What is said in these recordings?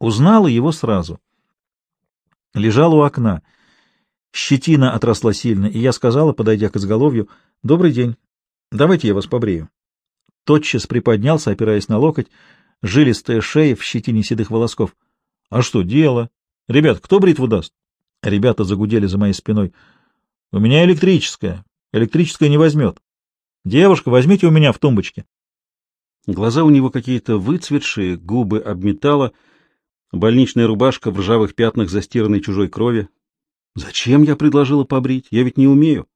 Узнала его сразу. Лежал у окна. Щетина отросла сильно, и я сказала, подойдя к изголовью, «Добрый день. Давайте я вас побрею». Тотчас приподнялся, опираясь на локоть, жилистая шея в щетине седых волосков. «А что, дело? Ребят, кто бритву даст?» Ребята загудели за моей спиной. «У меня электрическая. Электрическая не возьмет. Девушка, возьмите у меня в тумбочке». Глаза у него какие-то выцветшие, губы обметала, больничная рубашка в ржавых пятнах застиранной чужой крови. Зачем я предложила побрить? Я ведь не умею.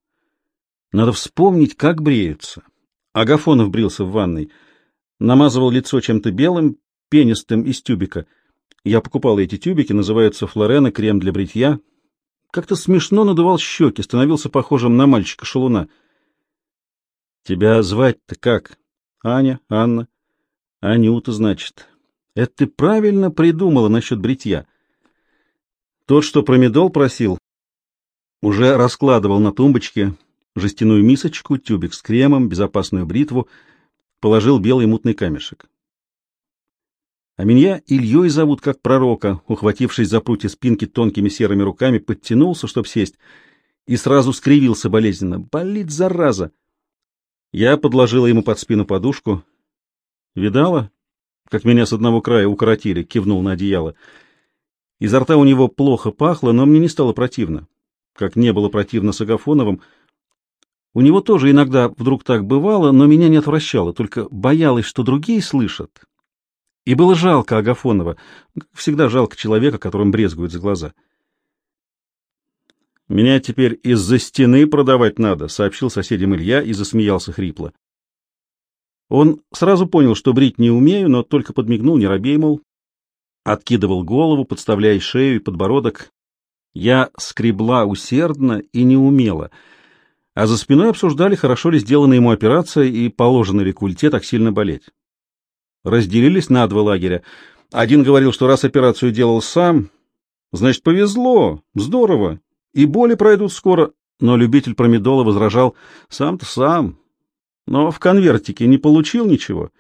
Надо вспомнить, как бреются. Агафонов брился в ванной. Намазывал лицо чем-то белым, пенистым из тюбика. Я покупал эти тюбики, называются Флорена, крем для бритья. Как-то смешно надувал щеки, становился похожим на мальчика-шалуна. — Тебя звать-то как? Аня, Анна, Анюта, значит. Это ты правильно придумала насчет бритья. Тот, что промедол просил, уже раскладывал на тумбочке жестяную мисочку, тюбик с кремом, безопасную бритву, положил белый мутный камешек. А меня Ильей зовут как пророка, ухватившись за прутья спинки тонкими серыми руками, подтянулся, чтоб сесть, и сразу скривился болезненно. Болит, зараза! Я подложила ему под спину подушку. «Видала, как меня с одного края укоротили?» — кивнул на одеяло. Изо рта у него плохо пахло, но мне не стало противно. Как не было противно с Агафоновым. У него тоже иногда вдруг так бывало, но меня не отвращало, только боялась, что другие слышат. И было жалко Агафонова, всегда жалко человека, которым брезгуют за глаза. Меня теперь из-за стены продавать надо, сообщил соседям Илья и засмеялся хрипло. Он сразу понял, что брить не умею, но только подмигнул, не робей, мол. Откидывал голову, подставляя шею и подбородок. Я скребла усердно и не умела, а за спиной обсуждали, хорошо ли сделана ему операция и положено ли культе так сильно болеть. Разделились на два лагеря. Один говорил, что раз операцию делал сам, значит, повезло, здорово, и боли пройдут скоро, но любитель промедола возражал «сам-то сам». Но в конвертике не получил ничего,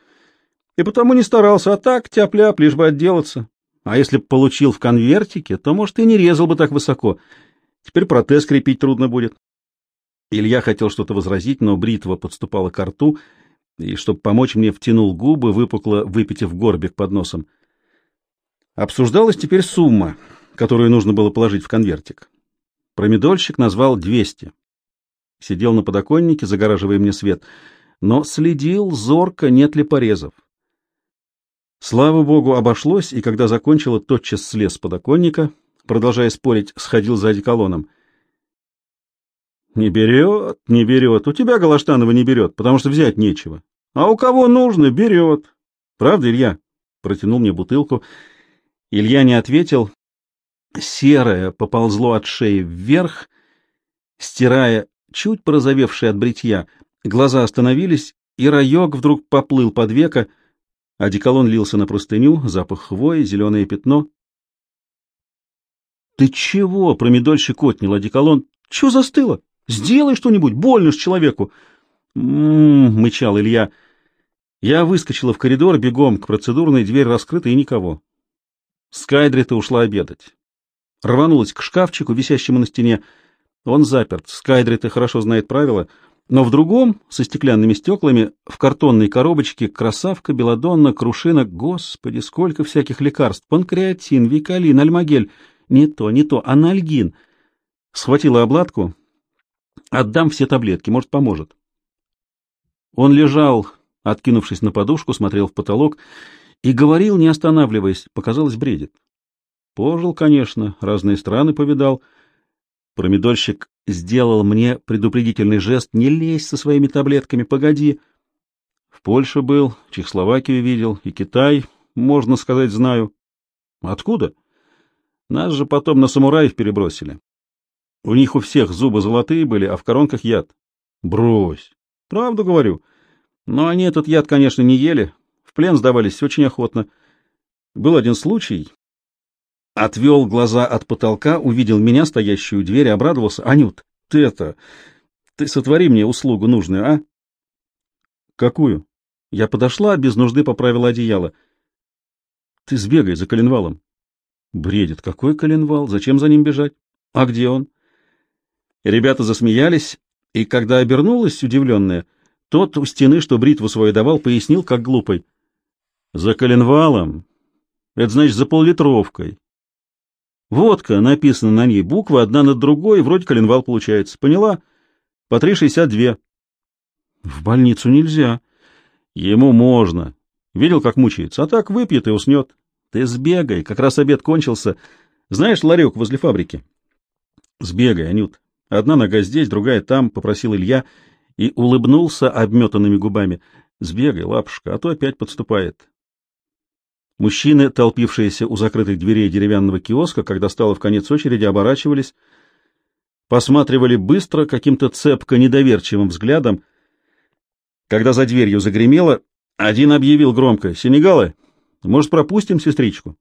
и потому не старался, а так тяп-ляп, лишь бы отделаться. А если б получил в конвертике, то, может, и не резал бы так высоко. Теперь протез крепить трудно будет. Илья хотел что-то возразить, но бритва подступала к рту, и, чтобы помочь мне, втянул губы, выпукло выпитив горбик под носом. Обсуждалась теперь сумма, которую нужно было положить в конвертик. Промедольщик назвал 200. Сидел на подоконнике, загораживая мне свет, но следил зорко, нет ли порезов. Слава богу, обошлось, и когда закончила, тотчас слез с подоконника, продолжая спорить, сходил за одеколоном. «Не берет, не берет. У тебя Галаштанова не берет, потому что взять нечего. А у кого нужно, берет. Правда, Илья?» Протянул мне бутылку. Илья не ответил, Серое поползло от шеи вверх, стирая чуть порозовевшие от бритья. Глаза остановились, и раек вдруг поплыл под века. Одеколон лился на простыню, запах хвои, зеленое пятно. — Ты чего? — промедольщик отнял одеколон. — Чего застыло? Сделай что-нибудь, больно ж человеку. «М-м-м», мычал Илья. Я выскочила в коридор, бегом к процедурной, дверь раскрыта и никого. Скайдри-то ушла обедать рванулась к шкафчику, висящему на стене. Он заперт. Скайдрит хорошо знает правила. Но в другом, со стеклянными стеклами, в картонной коробочке красавка, белодонна, крушина. Господи, сколько всяких лекарств! Панкреатин, викалин, альмагель. Не то, не то, анальгин. Схватила обладку. Отдам все таблетки, может, поможет. Он лежал, откинувшись на подушку, смотрел в потолок и говорил, не останавливаясь, показалось, бредит. Пожил, конечно, разные страны повидал. Промедольщик сделал мне предупредительный жест. Не лезь со своими таблетками, погоди. В Польше был, Чехословакию видел, и Китай, можно сказать, знаю. Откуда? Нас же потом на самураев перебросили. У них у всех зубы золотые были, а в коронках яд. Брось. Правду говорю. Но они этот яд, конечно, не ели. В плен сдавались очень охотно. Был один случай, Отвел глаза от потолка, увидел меня, стоящую у двери, обрадовался. «Анют, ты это... Ты сотвори мне услугу нужную, а?» «Какую?» Я подошла, без нужды поправила одеяло. «Ты сбегай за коленвалом. Бредит. Какой коленвал? Зачем за ним бежать? А где он? Ребята засмеялись, и когда обернулась удивленная, тот у стены, что бритву свою давал, пояснил, как глупый. За коленвалом. Это значит за поллитровкой. Водка, написана на ней буквы, одна над другой, вроде коленвал получается. Поняла? По 3,62. В больницу нельзя. Ему можно. Видел, как мучается? А так выпьет и уснет. Ты сбегай, как раз обед кончился. Знаешь ларек возле фабрики? Сбегай, Анют. Одна нога здесь, другая там, — попросил Илья и улыбнулся обметанными губами. Сбегай, лапушка, а то опять подступает. Мужчины, толпившиеся у закрытых дверей деревянного киоска, когда стало в конец очереди, оборачивались, посматривали быстро, каким-то цепко недоверчивым взглядом. Когда за дверью загремело, один объявил громко «Сенегалы, может, пропустим сестричку?»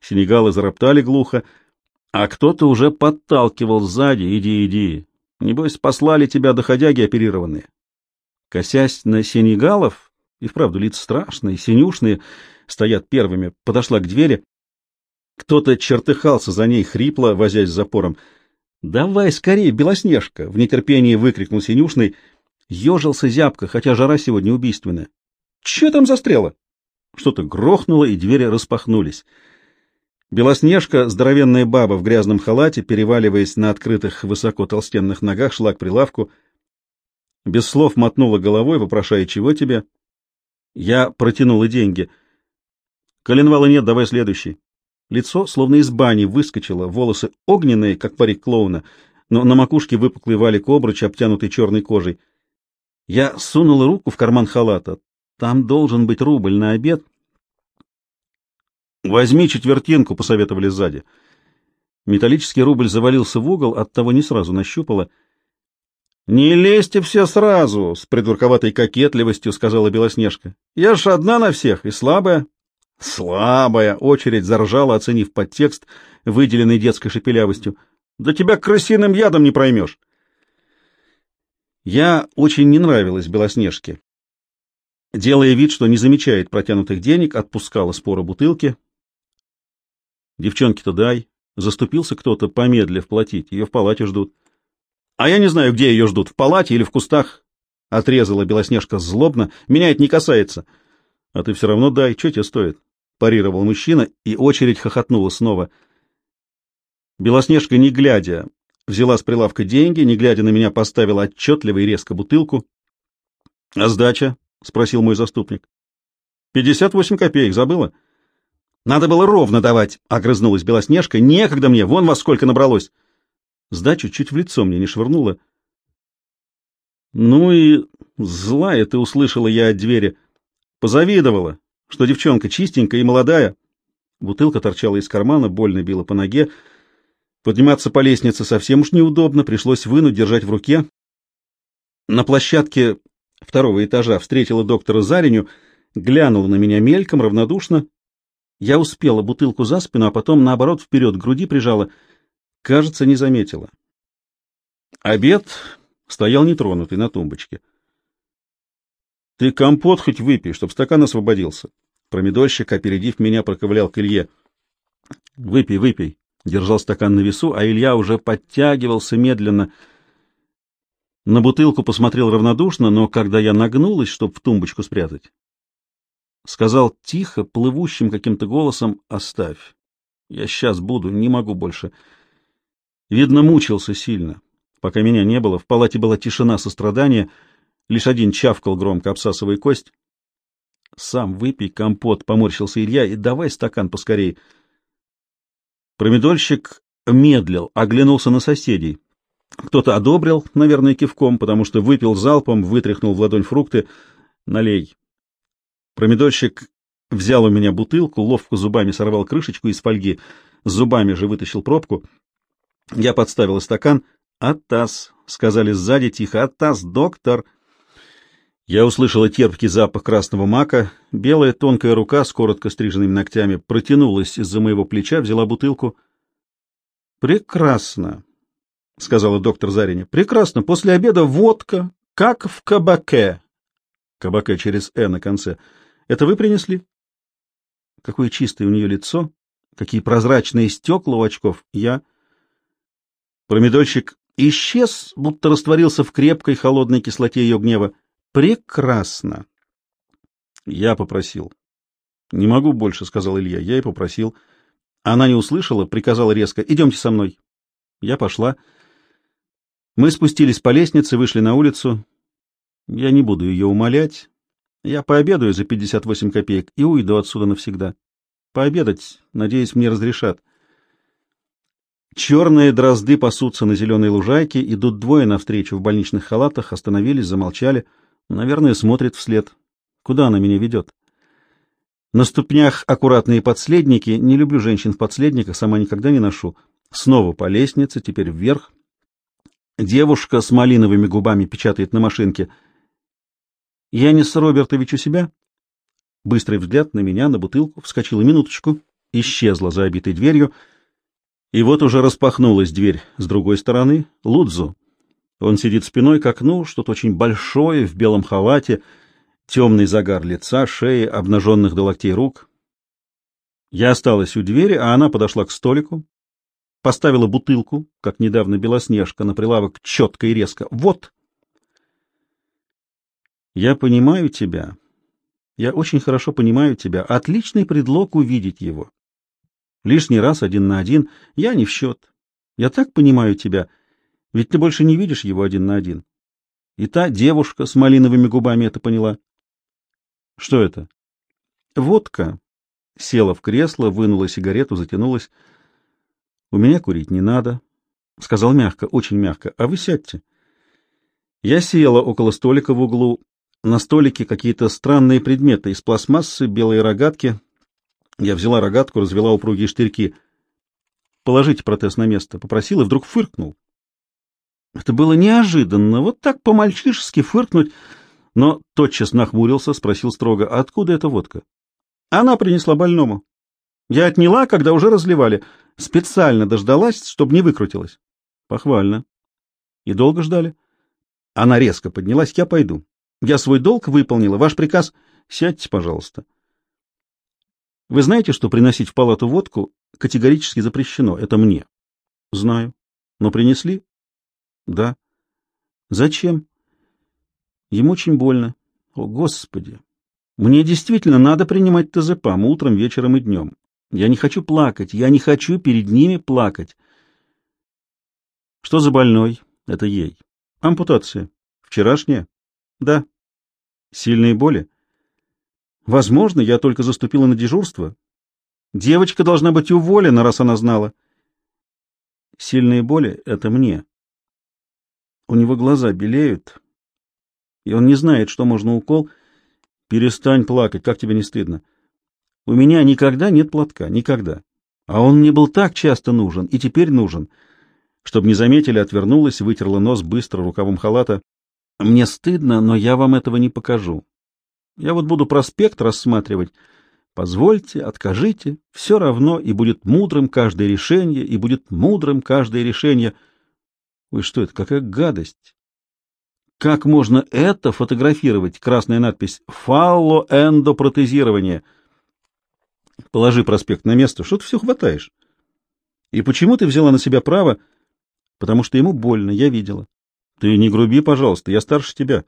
Сенегалы зароптали глухо, а кто-то уже подталкивал сзади «Иди, иди, небось, послали тебя доходяги оперированные». Косясь на сенегалов, и вправду лица страшные, синюшные, стоят первыми, подошла к двери. Кто-то чертыхался за ней хрипло, возясь с запором. «Давай скорее, Белоснежка!» — в нетерпении выкрикнул синюшный. Ежился зябко, хотя жара сегодня убийственная. «Че там застряло?» Что-то грохнуло, и двери распахнулись. Белоснежка, здоровенная баба в грязном халате, переваливаясь на открытых высоко толстенных ногах, шла к прилавку. Без слов мотнула головой, вопрошая, чего тебе. Я протянула деньги. Коленвала нет, давай следующий. Лицо, словно из бани, выскочило, волосы огненные, как парик клоуна, но на макушке выпуклый валик обруч, обтянутый черной кожей. Я сунула руку в карман халата. Там должен быть рубль на обед. «Возьми четвертинку», — посоветовали сзади. Металлический рубль завалился в угол, оттого не сразу нащупала. «Не лезьте все сразу!» — с придурковатой кокетливостью сказала Белоснежка. «Я ж одна на всех и слабая». «Слабая!» — очередь заржала, оценив подтекст, выделенный детской шепелявостью. «Да тебя крысиным ядом не проймешь!» Я очень не нравилась Белоснежке. Делая вид, что не замечает протянутых денег, отпускала споры бутылки. «Девчонки-то дай!» Заступился кто-то, помедлив платить. Ее в палате ждут. «А я не знаю, где ее ждут, в палате или в кустах!» Отрезала Белоснежка злобно. «Меня это не касается!» «А ты все равно дай, что тебе стоит?» Парировал мужчина, и очередь хохотнула снова. Белоснежка, не глядя, взяла с прилавка деньги, не глядя на меня, поставила отчетливо и резко бутылку. — А сдача? — спросил мой заступник. — Пятьдесят восемь копеек, забыла? — Надо было ровно давать, — огрызнулась Белоснежка. — Некогда мне, вон во сколько набралось. Сдачу чуть в лицо мне не швырнула. — Ну и злая ты услышала я от двери. Позавидовала, что девчонка чистенькая и молодая. Бутылка торчала из кармана, больно била по ноге. — Подниматься по лестнице совсем уж неудобно, пришлось вынуть, держать в руке. На площадке второго этажа встретила доктора Зариню, глянула на меня мельком, равнодушно. Я успела бутылку за спину, а потом, наоборот, вперед к груди прижала. Кажется, не заметила. Обед стоял нетронутый на тумбочке. — Ты компот хоть выпей, чтоб стакан освободился. Промедольщик, опередив меня, проковылял к Илье. — Выпей, выпей, держал стакан на весу, а Илья уже подтягивался медленно. На бутылку посмотрел равнодушно, но когда я нагнулась, чтобы в тумбочку спрятать, сказал тихо, плывущим каким-то голосом «Оставь. Я сейчас буду, не могу больше». Видно, мучился сильно. Пока меня не было, в палате была тишина сострадания, лишь один чавкал громко, обсасывая кость. «Сам выпей компот», — поморщился Илья, — «и давай стакан поскорей». Промедольщик медлил, оглянулся на соседей. Кто-то одобрил, наверное, кивком, потому что выпил залпом, вытряхнул в ладонь фрукты. Налей. Промедольщик взял у меня бутылку, ловко зубами сорвал крышечку из фольги, зубами же вытащил пробку. Я подставил стакан. «Атас», — сказали сзади тихо, «Атас, доктор». Я услышала терпкий запах красного мака. Белая тонкая рука с коротко стриженными ногтями протянулась из-за моего плеча, взяла бутылку. «Прекрасно», — сказала доктор Зариня. «Прекрасно. После обеда водка, как в кабаке». «Кабаке через «э» на конце. Это вы принесли?» Какое чистое у нее лицо, Какие прозрачные стекла у очков. Я... Промедольщик исчез, будто растворился в крепкой холодной кислоте ее гнева. Прекрасно. Я попросил. Не могу больше, сказал Илья. Я и попросил. Она не услышала, приказала резко. Идемте со мной. Я пошла. Мы спустились по лестнице, вышли на улицу. Я не буду ее умолять. Я пообедаю за 58 копеек и уйду отсюда навсегда. Пообедать, надеюсь, мне разрешат. Черные дрозды пасутся на зеленой лужайке, идут двое навстречу в больничных халатах, остановились, замолчали. Наверное, смотрят вслед. Куда она меня ведет? На ступнях аккуратные подследники. Не люблю женщин в подследниках, сама никогда не ношу. Снова по лестнице, теперь вверх. Девушка с малиновыми губами печатает на машинке. «Янис Робертович у себя?» Быстрый взгляд на меня, на бутылку, вскочила минуточку, исчезла за обитой дверью, и вот уже распахнулась дверь с другой стороны. Лудзу. Он сидит спиной к окну, что-то очень большое, в белом халате, темный загар лица, шеи, обнаженных до локтей рук. Я осталась у двери, а она подошла к столику, поставила бутылку, как недавно Белоснежка, на прилавок четко и резко. «Вот!» «Я понимаю тебя. Я очень хорошо понимаю тебя. Отличный предлог увидеть его. Лишний раз один на один. Я не в счет. Я так понимаю тебя. Ведь ты больше не видишь его один на один. И та девушка с малиновыми губами это поняла. Что это? Водка. Села в кресло, вынула сигарету, затянулась. У меня курить не надо. Сказал мягко, очень мягко. А вы сядьте. Я села около столика в углу. На столике какие-то странные предметы из пластмассы, белые рогатки. Я взяла рогатку, развела упругие штырьки. «Положите протез на место», — попросил и вдруг фыркнул. Это было неожиданно, вот так по-мальчишески фыркнуть, но тотчас нахмурился, спросил строго, «А откуда эта водка? Она принесла больному. Я отняла, когда уже разливали. Специально дождалась, чтобы не выкрутилась. Похвально. И долго ждали? Она резко поднялась. Я пойду. Я свой долг выполнила. Ваш приказ... Сядьте, пожалуйста. Вы знаете, что приносить в палату водку категорически запрещено? Это мне. Знаю. Но принесли? Да. Зачем? Ему очень больно. О, Господи! Мне действительно надо принимать ТЗПАМ утром, вечером и днем. Я не хочу плакать, я не хочу перед ними плакать. Что за больной? Это ей. Ампутация. Вчерашняя? Да. Сильные боли? Возможно, я только заступила на дежурство. Девочка должна быть уволена, раз она знала. Сильные боли — это мне. У него глаза белеют, и он не знает, что можно укол. Перестань плакать, как тебе не стыдно? У меня никогда нет платка, никогда. А он мне был так часто нужен, и теперь нужен. Чтобы не заметили, отвернулась, вытерла нос быстро рукавом халата. Мне стыдно, но я вам этого не покажу. Я вот буду проспект рассматривать. Позвольте, откажите, все равно, и будет мудрым каждое решение, и будет мудрым каждое решение. Ой, что это, какая гадость! Как можно это фотографировать? Красная надпись «Фаллоэндопротезирование». Положи проспект на место, что ты все хватаешь? И почему ты взяла на себя право? Потому что ему больно, я видела. Ты не груби, пожалуйста, я старше тебя.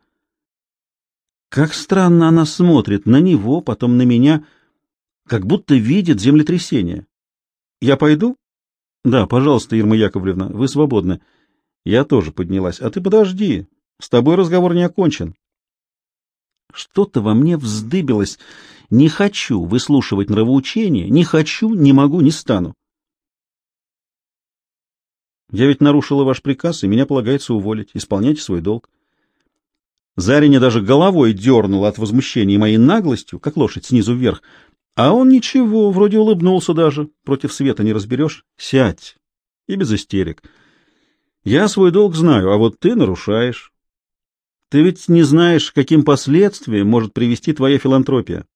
Как странно она смотрит на него, потом на меня, как будто видит землетрясение. Я пойду? Да, пожалуйста, Ирма Яковлевна, вы свободны. Я тоже поднялась. А ты подожди, с тобой разговор не окончен. Что-то во мне вздыбилось. Не хочу выслушивать нравоучения, не хочу, не могу, не стану. Я ведь нарушила ваш приказ, и меня полагается уволить. Исполняйте свой долг. Зариня даже головой дернула от возмущения моей наглостью, как лошадь снизу вверх. А он ничего, вроде улыбнулся даже. Против света не разберешь. Сядь. И без истерик. Я свой долг знаю, а вот ты нарушаешь. Ты ведь не знаешь, каким последствиям может привести твоя филантропия.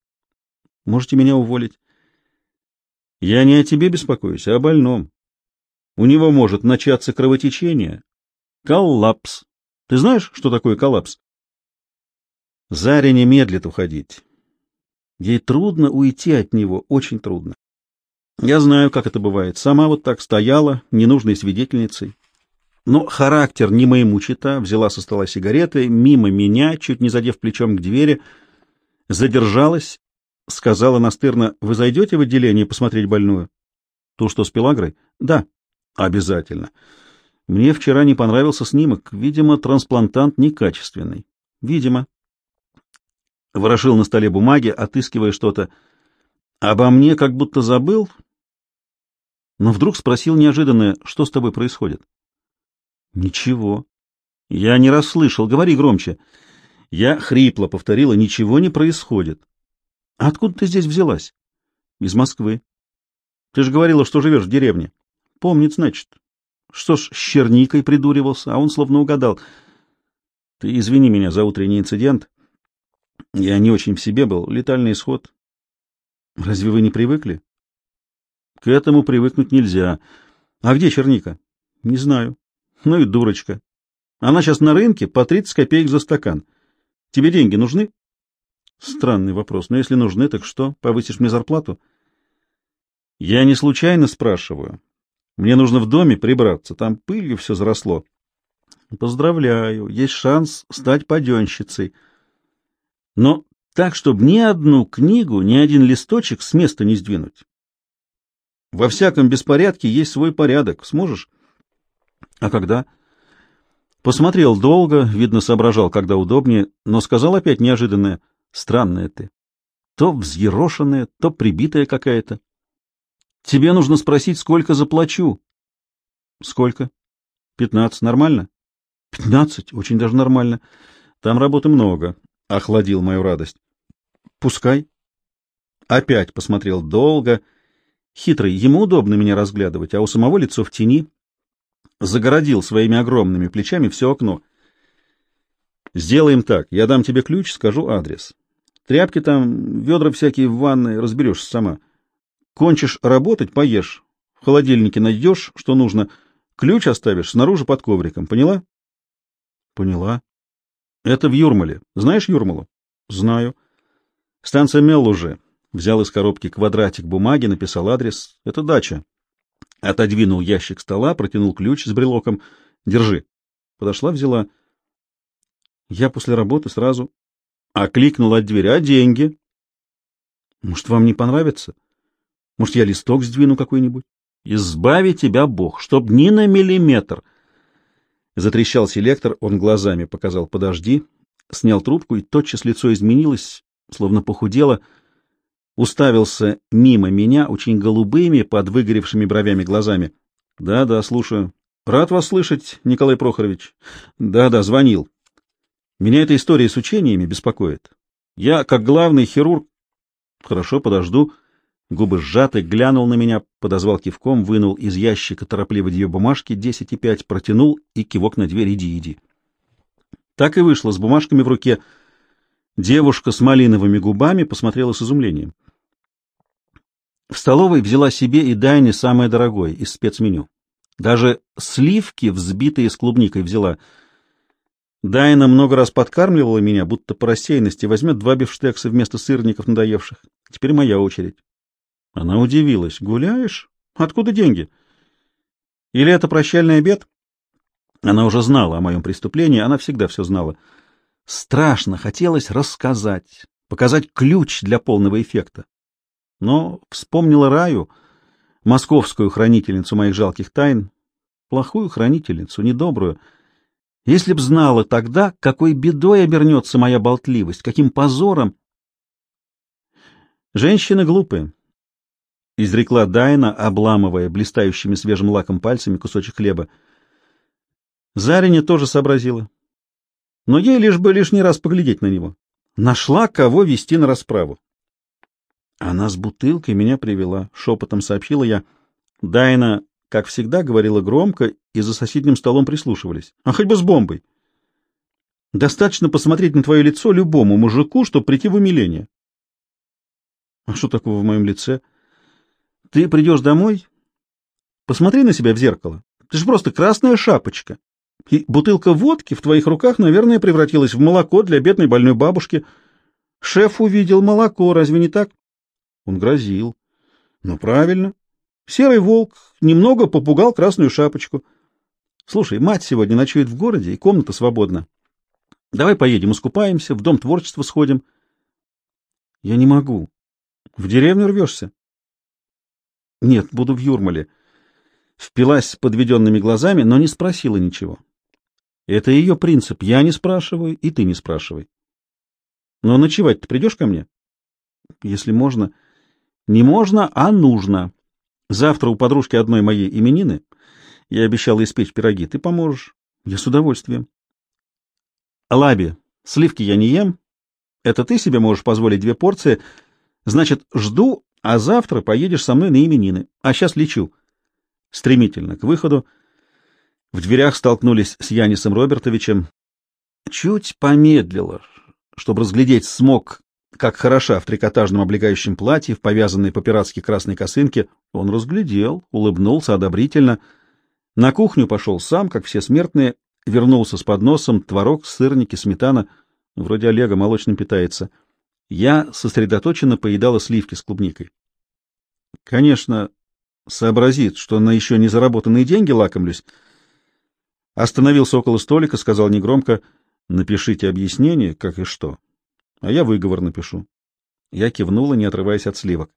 Можете меня уволить. Я не о тебе беспокоюсь, а о больном. У него может начаться кровотечение. Коллапс. Ты знаешь, что такое коллапс? Заря не медлит уходить. Ей трудно уйти от него, очень трудно. Я знаю, как это бывает. Сама вот так стояла, ненужной свидетельницей. Но характер не моему чита, взяла со стола сигареты, мимо меня, чуть не задев плечом к двери, задержалась, сказала настырно, «Вы зайдете в отделение посмотреть больную?» «Ту, что с пелагрой?» «Да». «Обязательно. Мне вчера не понравился снимок. Видимо, трансплантант некачественный». «Видимо». Ворошил на столе бумаги, отыскивая что-то. «Обо мне как будто забыл, но вдруг спросил неожиданное, что с тобой происходит. Ничего. Я не расслышал, говори громче. Я хрипло повторила, ничего не происходит. откуда ты здесь взялась? Из Москвы. Ты же говорила, что живешь в деревне. Помнит, значит. Что ж, с черникой придуривался, а он словно угадал. Ты извини меня за утренний инцидент. Я не очень в себе был. Летальный исход. Разве вы не привыкли? К этому привыкнуть нельзя. А где черника? Не знаю. Ну и дурочка. Она сейчас на рынке по 30 копеек за стакан. Тебе деньги нужны? Странный вопрос. Но если нужны, так что? Повысишь мне зарплату? Я не случайно спрашиваю. Мне нужно в доме прибраться. Там пылью все заросло. Поздравляю. Есть шанс стать паденщицей. Но так, чтобы ни одну книгу, ни один листочек с места не сдвинуть. Во всяком беспорядке есть свой порядок. Сможешь? А когда? Посмотрел долго, видно, соображал, когда удобнее, но сказал опять неожиданное. Странная ты. То взъерошенная, то прибитая какая-то. Тебе нужно спросить, сколько заплачу. Сколько? Пятнадцать. Нормально? Пятнадцать. Очень даже нормально. Там работы много. Охладил мою радость. Пускай. Опять посмотрел долго Хитрый, ему удобно меня разглядывать, а у самого лицо в тени. Загородил своими огромными плечами все окно. Сделаем так, я дам тебе ключ, скажу адрес. Тряпки там, ведра всякие в ванной, разберешься сама. Кончишь работать, поешь. В холодильнике найдешь, что нужно. Ключ оставишь снаружи под ковриком. Поняла? Поняла. Это в Юрмале. Знаешь Юрмалу? Знаю. Станция Меллуже. Взял из коробки квадратик бумаги, написал адрес. Это дача. Отодвинул ящик стола, протянул ключ с брелоком. Держи. Подошла, взяла. Я после работы сразу окликнул от двери. А деньги? Может, вам не понравится? Может, я листок сдвину какой-нибудь? Избави тебя Бог, чтоб ни на миллиметр. Затрещал селектор, он глазами показал «подожди», снял трубку, и тотчас лицо изменилось, словно похудело — уставился мимо меня очень голубыми, под выгоревшими бровями глазами. «Да, да, слушаю. Рад вас слышать, Николай Прохорович. Да, да, звонил. Меня эта история с учениями беспокоит. Я, как главный хирург... Хорошо, подожду». Губы сжаты, глянул на меня, подозвал кивком, вынул из ящика торопливо две бумажки, десять и пять, протянул и кивок на дверь «иди, иди». Так и вышло, с бумажками в руке. Девушка с малиновыми губами посмотрела с изумлением. В столовой взяла себе и Дайне самое дорогое из спецменю. Даже сливки, взбитые с клубникой, взяла. Дайна много раз подкармливала меня, будто по рассеянности возьмет два бифштекса вместо сырников надоевших. Теперь моя очередь. Она удивилась. «Гуляешь? Откуда деньги?» «Или это прощальный обед?» Она уже знала о моем преступлении, она всегда все знала. Страшно хотелось рассказать, показать ключ для полного эффекта но вспомнила Раю, московскую хранительницу моих жалких тайн, плохую хранительницу, недобрую. Если б знала тогда, какой бедой обернется моя болтливость, каким позором. Женщины глупые, — изрекла Дайна, обламывая блистающими свежим лаком пальцами кусочек хлеба. Зарине тоже сообразила. Но ей лишь бы лишний раз поглядеть на него. Нашла, кого вести на расправу. Она с бутылкой меня привела, шепотом сообщила я. Дайна, как всегда, говорила громко, и за соседним столом прислушивались. А хоть бы с бомбой. Достаточно посмотреть на твое лицо любому мужику, чтобы прийти в умиление. А что такого в моем лице? Ты придешь домой, посмотри на себя в зеркало. Ты же просто красная шапочка. И бутылка водки в твоих руках, наверное, превратилась в молоко для бедной больной бабушки. Шеф увидел молоко, разве не так? Он грозил. Ну, правильно. Серый волк немного попугал красную шапочку. Слушай, мать сегодня ночует в городе, и комната свободна. Давай поедем, искупаемся, в дом творчества сходим. Я не могу. В деревню рвешься? Нет, буду в Юрмале. Впилась подведенными глазами, но не спросила ничего. Это ее принцип. Я не спрашиваю, и ты не спрашивай. Но ночевать ты придешь ко мне? Если можно. Не можно, а нужно. Завтра у подружки одной моей именины. Я обещала испечь пироги. Ты поможешь? Я с удовольствием. Лаби, сливки я не ем. Это ты себе можешь позволить две порции. Значит, жду, а завтра поедешь со мной на именины. А сейчас лечу. Стремительно к выходу. В дверях столкнулись с Янисом Робертовичем. Чуть помедлила, чтобы разглядеть смог, как хороша в трикотажном облегающем платье, в повязанной по-пиратски красной косынке. Он разглядел, улыбнулся одобрительно. На кухню пошел сам, как все смертные, вернулся с подносом, творог, сырники, сметана. Вроде Олега молочным питается. Я сосредоточенно поедала сливки с клубникой. Конечно, сообразит, что на еще не заработанные деньги лакомлюсь, Остановился около столика, сказал негромко, «Напишите объяснение, как и что, а я выговор напишу». Я кивнула, не отрываясь от сливок.